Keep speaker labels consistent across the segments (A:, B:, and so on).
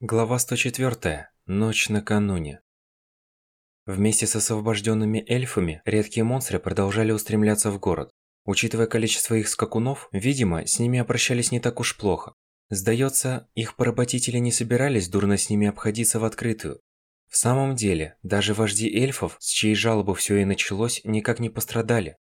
A: Глава 104. Ночь накануне. Вместе с освобожденными эльфами, редкие монстры продолжали устремляться в город. Учитывая количество их скакунов, видимо, с ними обращались не так уж плохо. Сдается, их поработители не собирались дурно с ними обходиться в открытую. В самом деле, даже вожди эльфов, с чьей жалобы все и началось, никак не пострадали.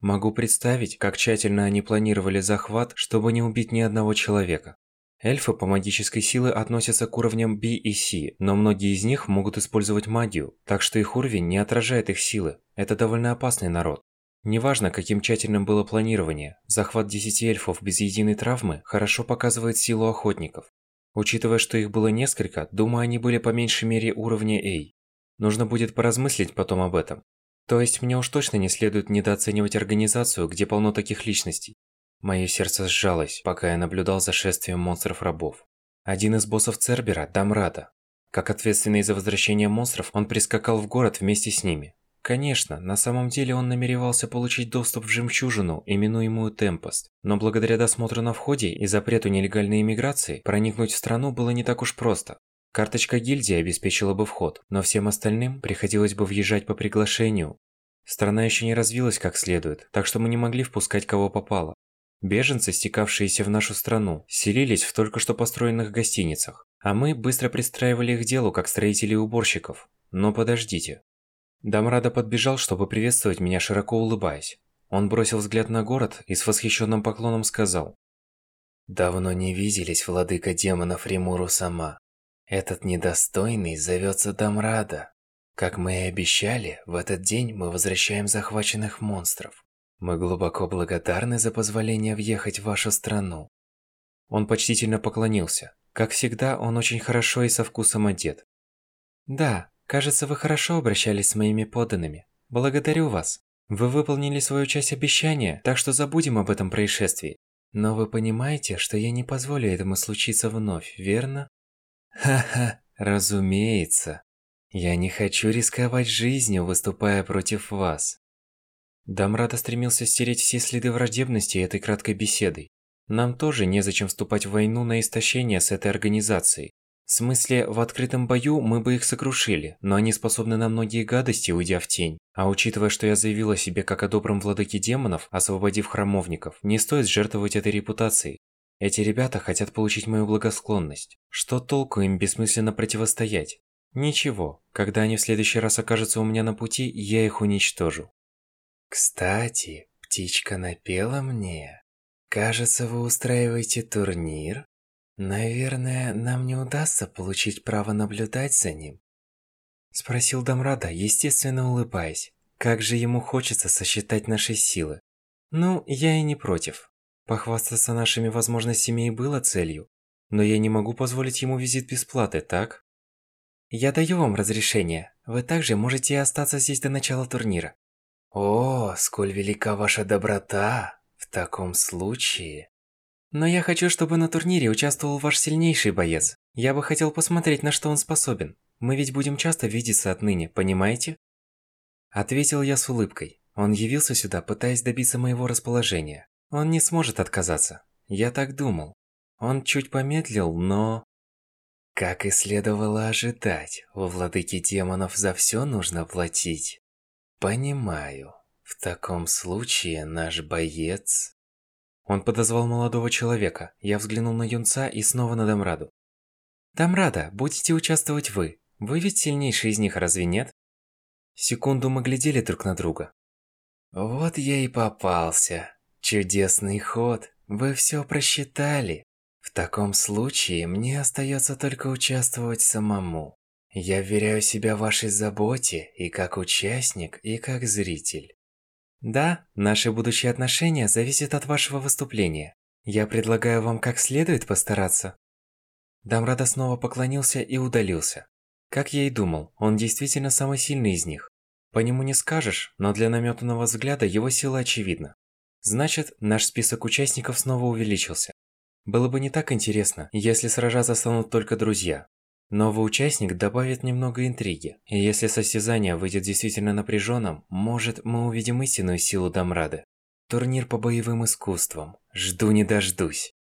A: Могу представить, как тщательно они планировали захват, чтобы не убить ни одного человека. Эльфы по магической силе относятся к уровням B и C, но многие из них могут использовать магию, так что их уровень не отражает их силы. Это довольно опасный народ. Неважно, каким тщательным было планирование, захват 10 эльфов без единой травмы хорошо показывает силу охотников. Учитывая, что их было несколько, думаю, они были по меньшей мере уровня A. Нужно будет поразмыслить потом об этом. То есть мне уж точно не следует недооценивать организацию, где полно таких личностей. Мое сердце сжалось, пока я наблюдал за шествием монстров-рабов. Один из боссов Цербера – Дамрада. Как ответственный за возвращение монстров, он прискакал в город вместе с ними. Конечно, на самом деле он намеревался получить доступ в жемчужину, именуемую Темпост. Но благодаря досмотру на входе и запрету нелегальной иммиграции, проникнуть в страну было не так уж просто. Карточка гильдии обеспечила бы вход, но всем остальным приходилось бы въезжать по приглашению. Страна еще не развилась как следует, так что мы не могли впускать кого попало. Беженцы, стекавшиеся в нашу страну, селились в только что построенных гостиницах, а мы быстро пристраивали их делу как строителей уборщиков. Но подождите. Дамрада подбежал, чтобы приветствовать меня, широко улыбаясь. Он бросил взгляд на город и с восхищенным поклоном сказал. «Давно не виделись, владыка демонов Римуру сама. Этот недостойный зовется Дамрада. Как мы и обещали, в этот день мы возвращаем захваченных монстров. Мы глубоко благодарны за позволение въехать в вашу страну. Он почтительно поклонился. Как всегда, он очень хорошо и со вкусом одет. Да, кажется, вы хорошо обращались с моими подданными. Благодарю вас. Вы выполнили свою часть обещания, так что забудем об этом происшествии. Но вы понимаете, что я не позволю этому случиться вновь, верно? Ха-ха, разумеется. Я не хочу рисковать жизнью, выступая против вас. Дамрата стремился стереть все следы враждебности этой краткой беседой. Нам тоже незачем вступать в войну на истощение с этой организацией. В смысле, в открытом бою мы бы их сокрушили, но они способны на многие гадости, уйдя в тень. А учитывая, что я заявила себе как о добром владыке демонов, освободив храмовников, не стоит жертвовать этой репутацией. Эти ребята хотят получить мою благосклонность. Что толку им бессмысленно противостоять? Ничего, когда они в следующий раз окажутся у меня на пути, я их уничтожу. Кстати, птичка напела мне. Кажется, вы устраиваете турнир. Наверное, нам не удастся получить право наблюдать за ним. Спросил Дамрада, естественно улыбаясь. Как же ему хочется сосчитать наши силы. Ну, я и не против. Похвастаться нашими возможностями и было целью. Но я не могу позволить ему визит без платы, так? Я даю вам разрешение. Вы также можете остаться здесь до начала турнира. О, сколь велика ваша доброта в таком случае. Но я хочу, чтобы на турнире участвовал ваш сильнейший боец. Я бы хотел посмотреть, на что он способен. Мы ведь будем часто видеться отныне, понимаете? Ответил я с улыбкой. Он явился сюда, пытаясь добиться моего расположения. Он не сможет отказаться. Я так думал. Он чуть помедлил, но... Как и следовало ожидать, у владыки демонов за все нужно платить. Понимаю. В таком случае наш боец... Он подозвал молодого человека. Я взглянул на юнца и снова на Дамраду. «Дамрада, будете участвовать вы. Вы ведь сильнейший из них, разве нет?» Секунду мы глядели друг на друга. «Вот я и попался. Чудесный ход. Вы все просчитали. В таком случае мне остается только участвовать самому. Я вверяю себя вашей заботе и как участник, и как зритель. Да, наши будущие отношения зависят от вашего выступления. Я предлагаю вам как следует постараться. Дамрада снова поклонился и удалился. Как я и думал, он действительно самый сильный из них. По нему не скажешь, но для наметанного взгляда его сила очевидна. Значит, наш список участников снова увеличился. Было бы не так интересно, если сражаться станут только друзья. Новый участник добавит немного интриги, и если состязание выйдет действительно напряженным, может, мы увидим истинную силу Дамрады. Турнир по боевым искусствам. Жду не дождусь.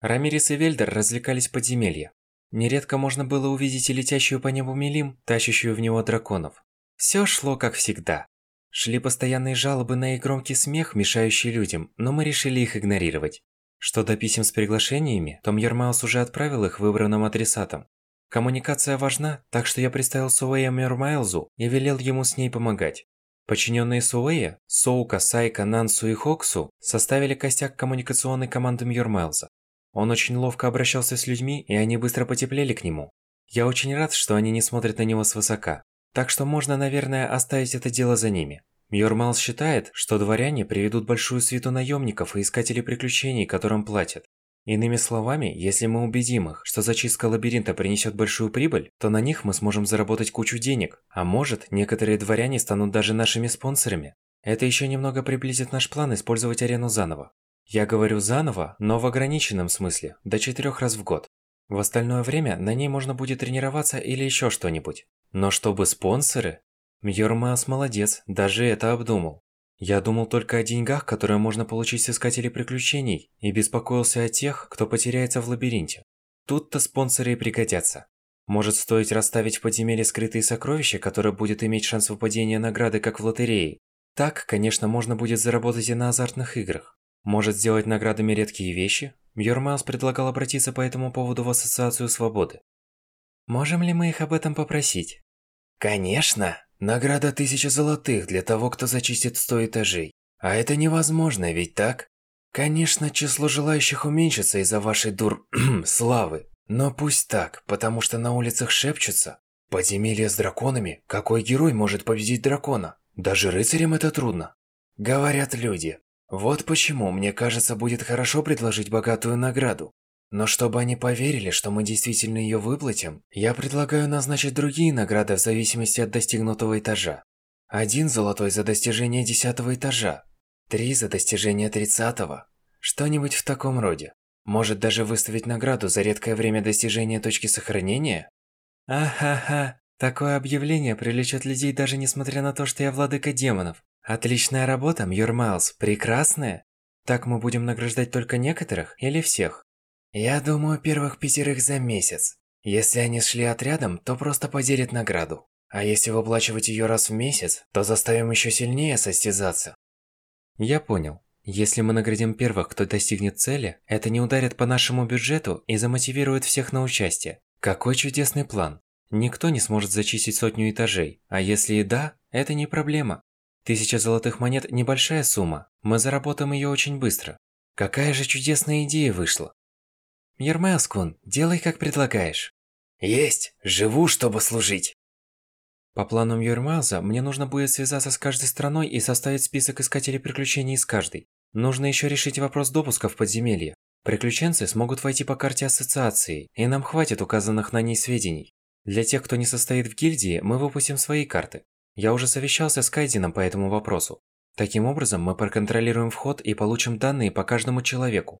A: Рамирис и Вельдер развлекались в подземелье. Нередко можно было увидеть и летящую по небу Мелим, тащащую в него драконов. Все шло как всегда. Шли постоянные жалобы на их громкий смех, мешающий людям, но мы решили их игнорировать. Что до писем с приглашениями, то Мьермаус уже отправил их выбранным адресатам. Коммуникация важна, так что я представил Суэя Мьермайлзу и велел ему с ней помогать. Подчиненные Суэя, Соука, Сайка, Нансу и Хоксу составили костяк коммуникационной команды Мьермайлза. Он очень ловко обращался с людьми, и они быстро потеплели к нему. Я очень рад, что они не смотрят на него свысока. Так что можно, наверное, оставить это дело за ними. Мьормал считает, что дворяне приведут большую свиту наемников и искателей приключений, которым платят. Иными словами, если мы убедим их, что зачистка лабиринта принесет большую прибыль, то на них мы сможем заработать кучу денег, а может, некоторые дворяне станут даже нашими спонсорами. Это еще немного приблизит наш план использовать арену заново. Я говорю заново, но в ограниченном смысле, до четырех раз в год. В остальное время на ней можно будет тренироваться или еще что-нибудь. Но чтобы спонсоры? Мьормас молодец, даже это обдумал. Я думал только о деньгах, которые можно получить с искателей приключений, и беспокоился о тех, кто потеряется в лабиринте. Тут-то спонсоры и пригодятся. Может стоить расставить в подземелье скрытые сокровища, которые будет иметь шанс выпадения награды, как в лотерее. Так, конечно, можно будет заработать и на азартных играх. Может сделать наградами редкие вещи? Мьормаус предлагал обратиться по этому поводу в Ассоциацию Свободы. Можем ли мы их об этом попросить?
B: Конечно! Награда тысяча золотых для того, кто зачистит сто этажей. А это невозможно, ведь так? Конечно, число желающих уменьшится из-за вашей дур... славы. Но пусть так, потому что на улицах шепчутся. Подземелье с драконами? Какой герой может победить дракона? Даже рыцарям это трудно. Говорят люди. Вот почему, мне кажется, будет хорошо предложить богатую награду. Но чтобы они поверили, что мы действительно ее выплатим, я предлагаю назначить другие награды в зависимости от достигнутого этажа. Один золотой за достижение десятого этажа, три за достижение тридцатого. Что-нибудь в таком роде. Может даже выставить награду за редкое время достижения точки сохранения?
A: Ахаха, такое объявление привлечет людей даже несмотря на то, что я владыка демонов. Отличная работа, Мьюр Майлз, прекрасная. Так мы будем награждать только некоторых или всех?
B: Я думаю, первых пятерых за месяц. Если они шли отрядом, то просто поделят награду. А если выплачивать ее раз в месяц, то заставим еще сильнее состязаться.
A: Я понял. Если мы наградим первых, кто достигнет цели, это не ударит по нашему бюджету и замотивирует всех на участие. Какой чудесный план. Никто не сможет зачистить сотню этажей, а если и да, это не проблема. Тысяча золотых монет – небольшая сумма, мы заработаем ее очень быстро. Какая же чудесная идея вышла. Ермаскун, делай как предлагаешь.
B: Есть, живу, чтобы служить.
A: По плану Юрмаза, мне нужно будет связаться с каждой страной и составить список искателей приключений из каждой. Нужно еще решить вопрос допуска в подземелье. Приключенцы смогут войти по карте ассоциации, и нам хватит указанных на ней сведений. Для тех, кто не состоит в гильдии, мы выпустим свои карты. Я уже совещался с Кайдином по этому вопросу. Таким образом, мы проконтролируем вход и получим данные по каждому человеку.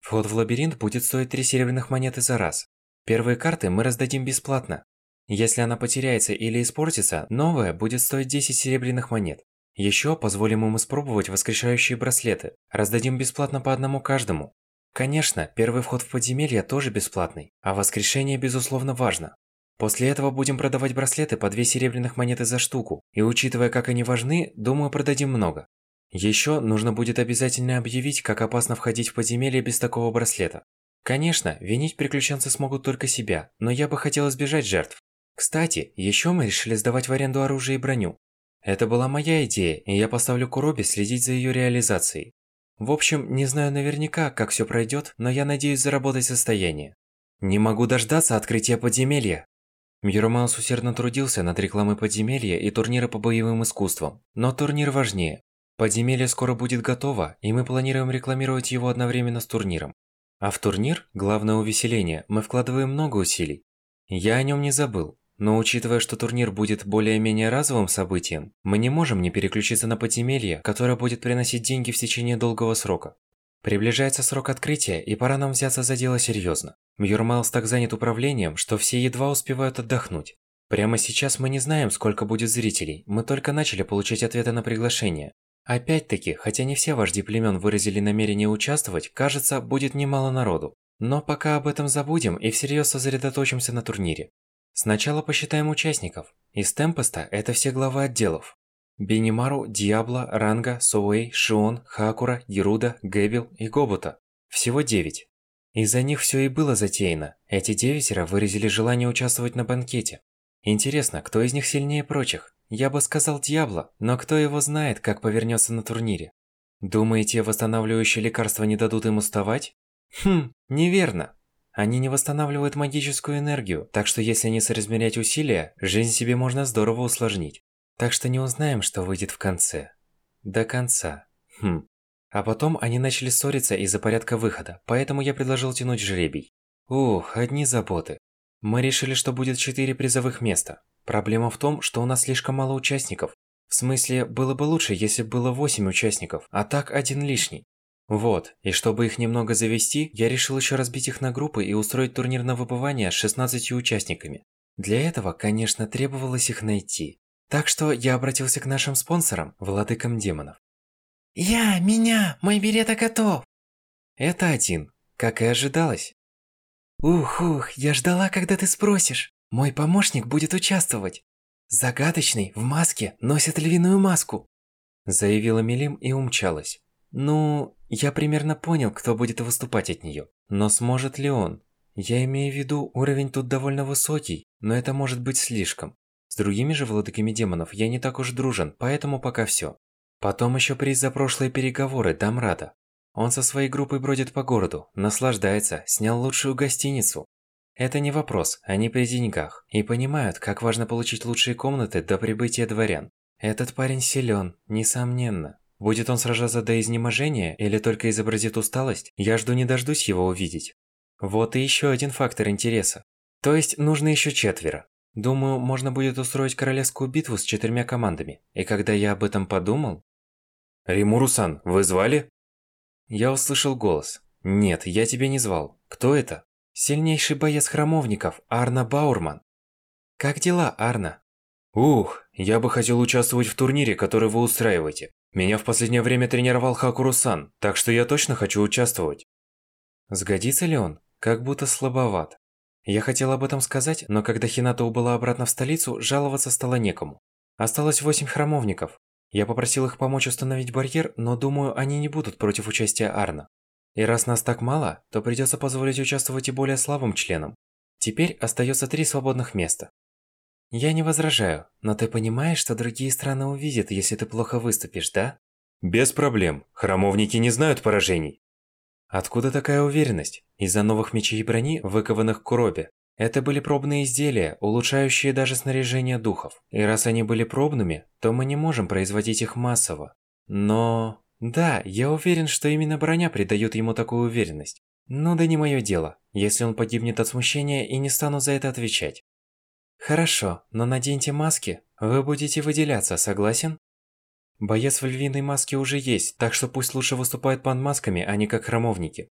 A: Вход в лабиринт будет стоить 3 серебряных монеты за раз. Первые карты мы раздадим бесплатно. Если она потеряется или испортится, новая будет стоить 10 серебряных монет. Еще позволим им испробовать воскрешающие браслеты. Раздадим бесплатно по одному каждому. Конечно, первый вход в подземелье тоже бесплатный, а воскрешение безусловно важно. После этого будем продавать браслеты по 2 серебряных монеты за штуку, и учитывая, как они важны, думаю, продадим много. Еще нужно будет обязательно объявить, как опасно входить в подземелье без такого браслета. Конечно, винить приключенцы смогут только себя, но я бы хотел избежать жертв. Кстати, еще мы решили сдавать в аренду оружие и броню. Это была моя идея, и я поставлю Куроби следить за ее реализацией. В общем, не знаю наверняка, как все пройдет, но я надеюсь заработать состояние. Не могу дождаться открытия подземелья. Мьюромаус усердно трудился над рекламой подземелья и турнира по боевым искусствам, но турнир важнее. Подземелье скоро будет готово, и мы планируем рекламировать его одновременно с турниром. А в турнир, главное увеселение, мы вкладываем много усилий. Я о нем не забыл, но учитывая, что турнир будет более-менее разовым событием, мы не можем не переключиться на подземелье, которое будет приносить деньги в течение долгого срока. Приближается срок открытия, и пора нам взяться за дело серьезно. Мьюрмайлс так занят управлением, что все едва успевают отдохнуть. Прямо сейчас мы не знаем, сколько будет зрителей, мы только начали получать ответы на приглашение. Опять-таки, хотя не все вожди племен выразили намерение участвовать, кажется, будет немало народу. Но пока об этом забудем и всерьез сосредоточимся на турнире. Сначала посчитаем участников. Из Темпеста это все главы отделов. Бенимару, Диабло, Ранга, Соуэй, Шион, Хакура, Геруда, Гэбел и Гобута. Всего девять. Из-за них все и было затеяно. Эти девятеро выразили желание участвовать на банкете. Интересно, кто из них сильнее прочих? Я бы сказал Диабло, но кто его знает, как повернется на турнире? Думаете, восстанавливающие лекарства не дадут им уставать? Хм, неверно. Они не восстанавливают магическую энергию, так что если не соразмерять усилия, жизнь себе можно здорово усложнить. Так что не узнаем, что выйдет в конце. До конца. Хм. А потом они начали ссориться из-за порядка выхода, поэтому я предложил тянуть жребий. Ух, одни заботы. Мы решили, что будет четыре призовых места. Проблема в том, что у нас слишком мало участников. В смысле, было бы лучше, если было восемь участников, а так один лишний. Вот, и чтобы их немного завести, я решил еще разбить их на группы и устроить турнир на выбывание с 16 участниками. Для этого, конечно, требовалось их найти. Так что я обратился к нашим спонсорам, владыкам демонов.
C: «Я, меня, мой билет готов!»
A: Это один, как и ожидалось.
C: «Ух-ух, я ждала, когда ты спросишь. Мой помощник будет участвовать. Загадочный, в маске, носит львиную маску!»
A: Заявила Милим и умчалась. Ну, я примерно понял, кто будет выступать от нее. Но сможет ли он? Я имею в виду, уровень тут довольно высокий, но это может быть слишком. С другими же владыками демонов я не так уж дружен, поэтому пока все. Потом еще приз за прошлые переговоры Дамрада. Он со своей группой бродит по городу, наслаждается, снял лучшую гостиницу. Это не вопрос, они при деньгах и понимают, как важно получить лучшие комнаты до прибытия дворян. Этот парень силен, несомненно. Будет он сражаться до изнеможения или только изобразит усталость, я жду не дождусь его увидеть. Вот и еще один фактор интереса. То есть нужно еще четверо. Думаю, можно будет устроить королевскую битву с четырьмя командами. И когда я об этом подумал...
B: Римуру-сан, вы звали?
A: Я услышал голос. Нет, я тебя не звал. Кто это? Сильнейший боец храмовников, Арна Баурман. Как дела, Арна?
B: Ух, я бы хотел участвовать в турнире, который вы устраиваете. Меня в последнее время тренировал Хакуру-сан, так что я точно хочу участвовать.
A: Сгодится ли он? Как будто слабоват. Я хотел об этом сказать, но когда Хината убыла обратно в столицу, жаловаться стало некому. Осталось восемь храмовников. Я попросил их помочь установить барьер, но думаю, они не будут против участия Арна. И раз нас так мало, то придется позволить участвовать и более слабым членам. Теперь остается три свободных места. Я не возражаю, но ты понимаешь, что другие страны увидят, если ты плохо выступишь, да?
B: Без проблем. Храмовники не знают поражений.
A: Откуда такая уверенность? Из-за новых мечей и брони, выкованных в Куробе. Это были пробные изделия, улучшающие даже снаряжение духов. И раз они были пробными, то мы не можем производить их массово. Но... Да, я уверен, что именно броня придает ему такую уверенность. Но да не мое дело, если он погибнет от смущения и не стану за это отвечать. Хорошо, но наденьте маски, вы будете выделяться, согласен? Боец в львиной маске уже есть, так что пусть лучше выступает под масками, а не как храмовники.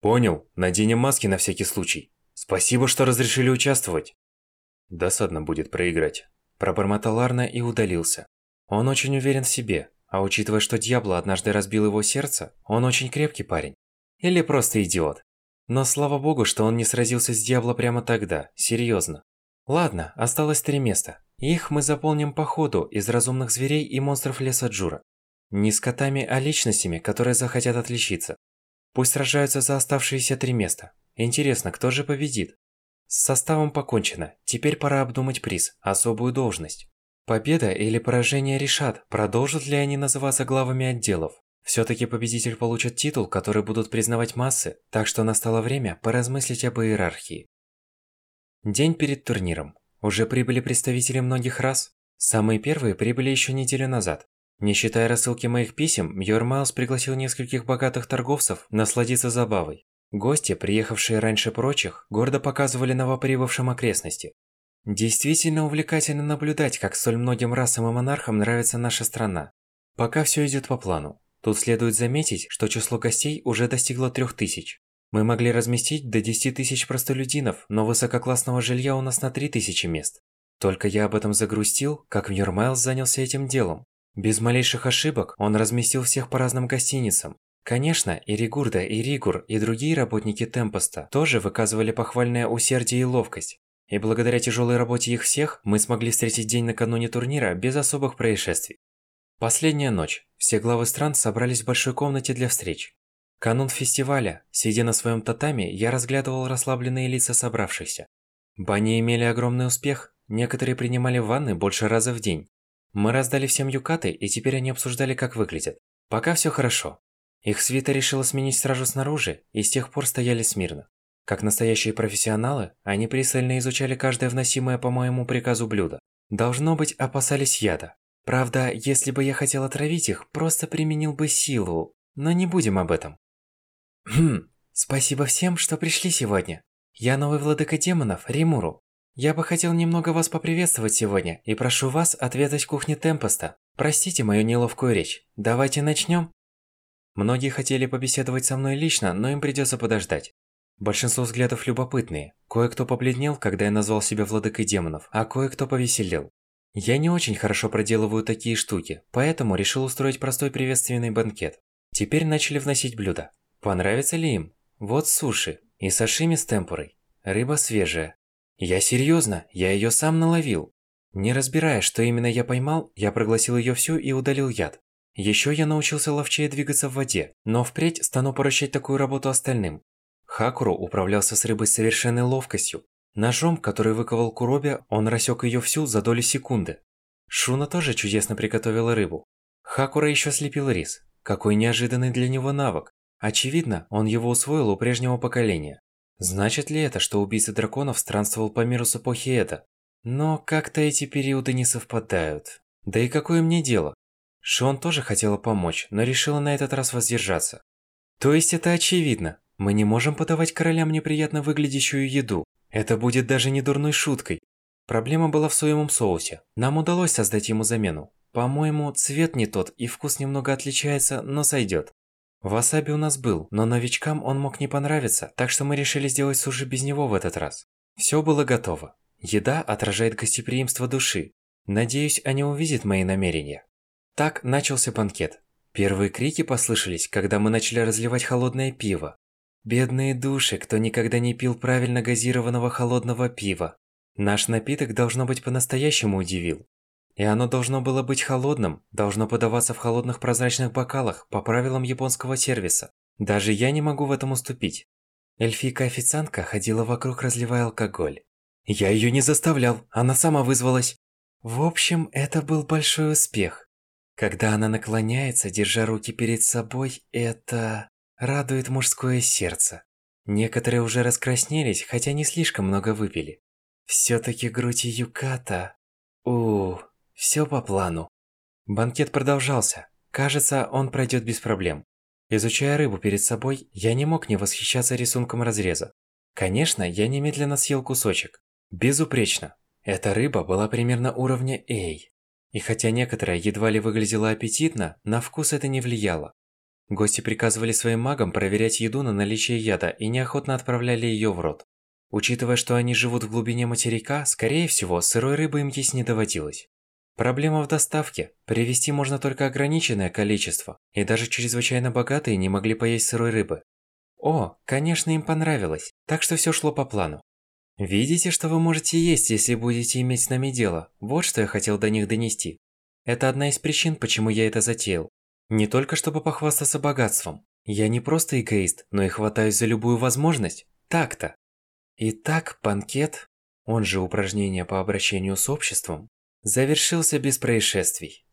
B: Понял, наденем маски на всякий случай. Спасибо, что разрешили участвовать.
A: Досадно будет проиграть. Пробормотал Арна и удалился. Он очень уверен в себе, а учитывая, что Дьябло однажды разбил его сердце, он очень крепкий парень. Или просто идиот. Но слава богу, что он не сразился с Дьябло прямо тогда, серьезно. Ладно, осталось три места. Их мы заполним по ходу из разумных зверей и монстров леса Джура. Не с котами, а личностями, которые захотят отличиться. Пусть сражаются за оставшиеся три места. Интересно, кто же победит? С составом покончено. Теперь пора обдумать приз, особую должность. Победа или поражение решат, продолжат ли они называться главами отделов. Все-таки победитель получит титул, который будут признавать массы, так что настало время поразмыслить об иерархии. День перед турниром. Уже прибыли представители многих рас. Самые первые прибыли еще неделю назад. Не считая рассылки моих писем, Мьор Майлз пригласил нескольких богатых торговцев насладиться забавой. Гости, приехавшие раньше прочих, гордо показывали новоприбывшим окрестности. Действительно увлекательно наблюдать, как столь многим расам и монархам нравится наша страна. Пока все идет по плану. Тут следует заметить, что число гостей уже достигло трех тысяч. Мы могли разместить до 10 тысяч простолюдинов, но высококлассного жилья у нас на 3000 мест. Только я об этом загрустил, как Мьюр Майлз занялся этим делом. Без малейших ошибок он разместил всех по разным гостиницам. Конечно, и Ригурда, и Ригур, и другие работники Темпоста тоже выказывали похвальное усердие и ловкость. И благодаря тяжелой работе их всех, мы смогли встретить день накануне турнира без особых происшествий. Последняя ночь. Все главы стран собрались в большой комнате для встреч. Канун фестиваля, сидя на своем татами, я разглядывал расслабленные лица собравшихся. Бани имели огромный успех, некоторые принимали ванны больше раза в день. Мы раздали всем юкаты, и теперь они обсуждали, как выглядят. Пока все хорошо. Их свита решила сменить стражу снаружи, и с тех пор стояли смирно. Как настоящие профессионалы, они пристально изучали каждое вносимое по моему приказу блюдо. Должно быть, опасались яда. Правда, если бы я хотел отравить их, просто применил бы силу. Но не будем об этом. Хм, спасибо всем, что пришли сегодня. Я новый владыка демонов, Римуру. Я бы хотел немного вас поприветствовать сегодня и прошу вас отведать кухни Темпоста. Простите мою неловкую речь. Давайте начнем. Многие хотели побеседовать со мной лично, но им придется подождать. Большинство взглядов любопытные. Кое-кто побледнел, когда я назвал себя владыкой демонов, а кое-кто повеселел. Я не очень хорошо проделываю такие штуки, поэтому решил устроить простой приветственный банкет. Теперь начали вносить блюда. Понравится ли им? Вот суши и сашими с темпурой. Рыба свежая. Я серьезно, я ее сам наловил. Не разбирая, что именно я поймал, я проглотил ее всю и удалил яд. Еще я научился ловчее двигаться в воде, но впредь стану поручать такую работу остальным. Хакуру управлялся с рыбой с совершенной ловкостью. Ножом, который выковал Куроби, он рассек ее всю за долю секунды. Шуна тоже чудесно приготовила рыбу. Хакура еще слепил рис. Какой неожиданный для него навык. Очевидно, он его усвоил у прежнего поколения. Значит ли это, что убийца драконов странствовал по миру с эпохи Эда? Но как-то эти периоды не совпадают. Да и какое мне дело? Шон тоже хотела помочь, но решила на этот раз воздержаться. То есть это очевидно. Мы не можем подавать королям неприятно выглядящую еду. Это будет даже не дурной шуткой. Проблема была в соевом соусе. Нам удалось создать ему замену. По-моему, цвет не тот и вкус немного отличается, но сойдет. Васаби у нас был, но новичкам он мог не понравиться, так что мы решили сделать суши без него в этот раз. Все было готово. Еда отражает гостеприимство души. Надеюсь, они увидят мои намерения. Так начался банкет. Первые крики послышались, когда мы начали разливать холодное пиво. Бедные души, кто никогда не пил правильно газированного холодного пива. Наш напиток должно быть по-настоящему удивил. И оно должно было быть холодным, должно подаваться в холодных прозрачных бокалах по правилам японского сервиса. Даже я не могу в этом уступить. Эльфийка-официантка ходила вокруг, разливая алкоголь. Я ее не заставлял, она сама вызвалась. В общем, это был большой успех. Когда она наклоняется, держа руки перед собой, это радует мужское сердце. Некоторые уже раскраснелись, хотя не слишком много выпили. Всё-таки грудь Юката... у, всё по плану. Банкет продолжался. Кажется, он пройдёт без проблем. Изучая рыбу перед собой, я не мог не восхищаться рисунком разреза. Конечно, я немедленно съел кусочек. Безупречно. Эта рыба была примерно уровня A. И хотя некоторая едва ли выглядела аппетитно, на вкус это не влияло. Гости приказывали своим магам проверять еду на наличие яда и неохотно отправляли ее в рот. Учитывая, что они живут в глубине материка, скорее всего, сырой рыбы им есть не доводилось. Проблема в доставке. Привезти можно только ограниченное количество, и даже чрезвычайно богатые не могли поесть сырой рыбы. О, конечно, им понравилось, так что все шло по плану. Видите, что вы можете есть, если будете иметь с нами дело. Вот что я хотел до них донести. Это одна из причин, почему я это затеял. Не только чтобы похвастаться богатством. Я не просто эгоист, но и хватаюсь за любую возможность. Так-то. Итак, банкет, он же упражнение по обращению с обществом, завершился без происшествий.